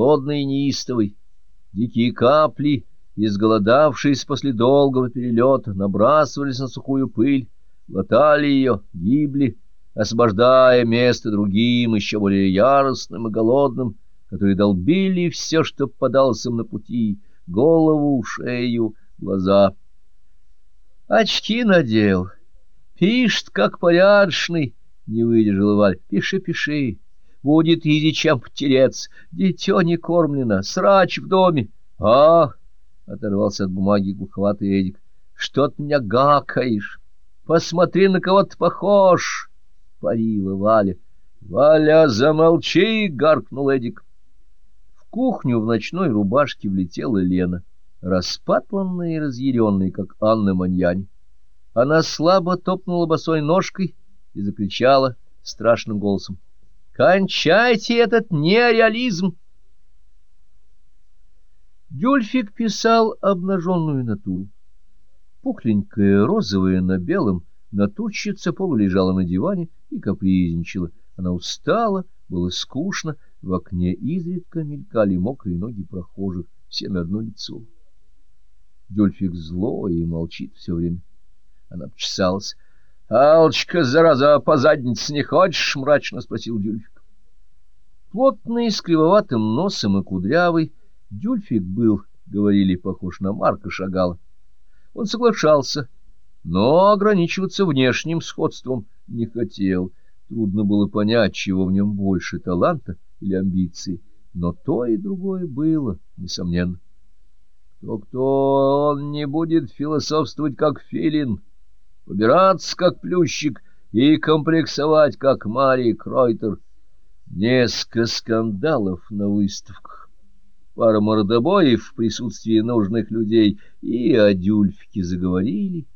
плодный и неистовый. Дикие капли, изголодавшись после долгого перелета, набрасывались на сухую пыль, латали ее, гибли, освобождая место другим, еще более яростным и голодным, которые долбили все, что попадалось им на пути, голову, шею, глаза. Очки надел, пишет, как порядочный, не выдержал Валь. Пиши, пиши, будет изи, чем потереться. Дитё не кормлено, срач в доме. А, оторвался от бумаги глуховатый Эдик, что ты меня гакаешь? Посмотри, на кого ты похож, парила Валя. Валя, замолчи, гаркнул Эдик. В кухню в ночной рубашке влетела Лена, распатланная и разъяренная, как Анна Маньянь. Она слабо топнула босой ножкой и закричала страшным голосом. «Кончайте этот нереализм!» Дюльфик писал обнаженную натуру. Пухленькая, розовая на белом, натурщица полулежала на диване и капризничала. Она устала, было скучно, в окне изредка мелькали мокрые ноги прохожих, все на одно лицо. Дюльфик зло и молчит все время. Она почесалась. — Алчка, зараза, по заднице не хочешь? — мрачно спросил Дюльфик. Плотный, с кривоватым носом и кудрявый, Дюльфик был, говорили, похож на Марка Шагала. Он соглашался, но ограничиваться внешним сходством не хотел. Трудно было понять, чего в нем больше, таланта или амбиции, но то и другое было, несомненно. Кто-кто, он не будет философствовать, как филин, побираться, как плющик, и комплексовать, как Мария Кройтер. Несколько скандалов на выставках, пара мордобоев в присутствии нужных людей, и о Дюльфике заговорили,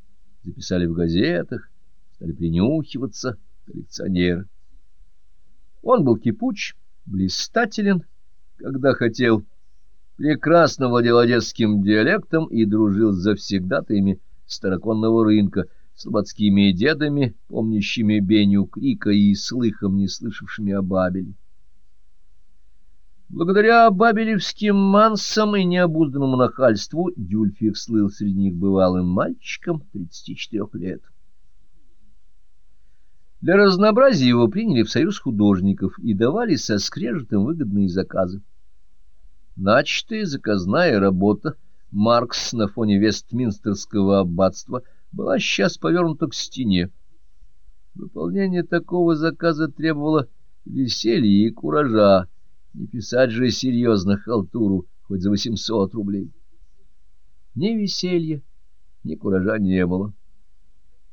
записали в газетах, стали принюхиваться коллекционеры. Он был кипуч, блистателен, когда хотел, прекрасно владел одесским диалектом и дружил с завсегдатаями староконного рынка, слободскими дедами, помнящими Беню Крика и слыхом не слышавшими о Бабеле. Благодаря бабелевским мансам и необузданному нахальству Дюльфик слыл среди них бывалым мальчиком 34 лет. Для разнообразия его приняли в союз художников и давали со скрежетом выгодные заказы. Начатая заказная работа «Маркс» на фоне Вестминстерского аббатства была сейчас повернута к стене. Выполнение такого заказа требовало веселья и куража, не писать же серьезно халтуру хоть за восемьсот рублей. Ни веселья, ни куража не было.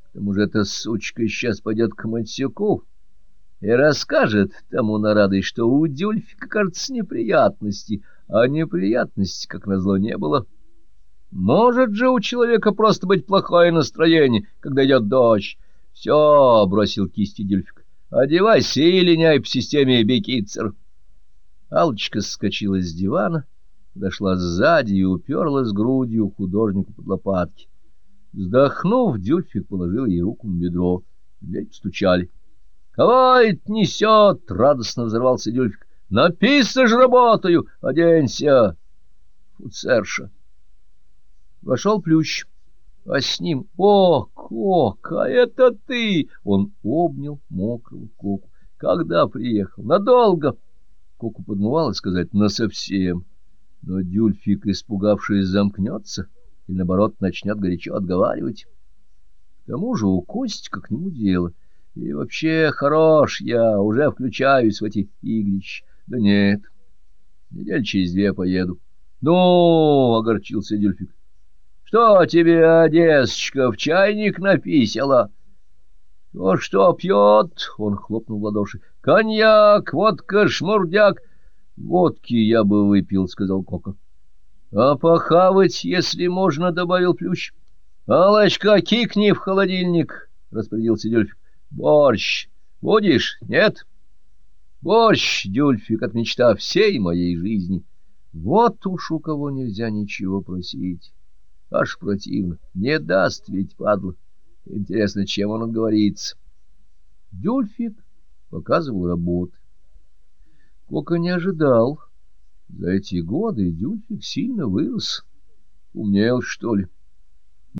К тому же эта сучка сейчас пойдет к Матсюку и расскажет тому на радость, что у Дюльфика, кажется, неприятности, а неприятностей, как назло, не было. Может же у человека просто быть плохое настроение, когда идет дождь. Все, — бросил кисти Дюльфик, — одевайся и линяй по системе Бекитцер. Алочка скочила с дивана, подошла сзади и уперлась грудью художнику под лопатки. Вздохнув, Дюльфик положил ей руку на бедро. Дверь постучали. — Кого это несет? — радостно взорвался Дюльфик. Написано же, работаю! Оденься! Фуцерша. Вошел Плющ, а с ним... О, Кока, это ты! Он обнял мокрого Коку. Когда приехал? Надолго? Коку подмывалось сказать насовсем. Но Дюльфик, испугавшись, замкнется или, наоборот, начнет горячо отговаривать. К тому же у Костика к нему дело. И вообще хорош я, уже включаюсь в эти игрища. Да нет, недель через две поеду. Ну, — огорчился Дюльфик, — что тебе, Одесочка, в чайник написала? — То, что пьет, — он хлопнул в ладоши, — коньяк, водка, шмурдяк. — Водки я бы выпил, — сказал Кока. — А похавать, если можно, — добавил Плющ. — Алочка, кикни в холодильник, — распорядился Дюльфик. — Борщ будешь? Нет? — Борщ, Дюльфик, от мечта всей моей жизни. Вот уж у кого нельзя ничего просить. Аж противно. Не даст ведь, падла. Интересно, чем он отговорится. Дюльфик показывал работы. Кока не ожидал, За эти годы Дюльфик сильно вырос. Умнел, что ли?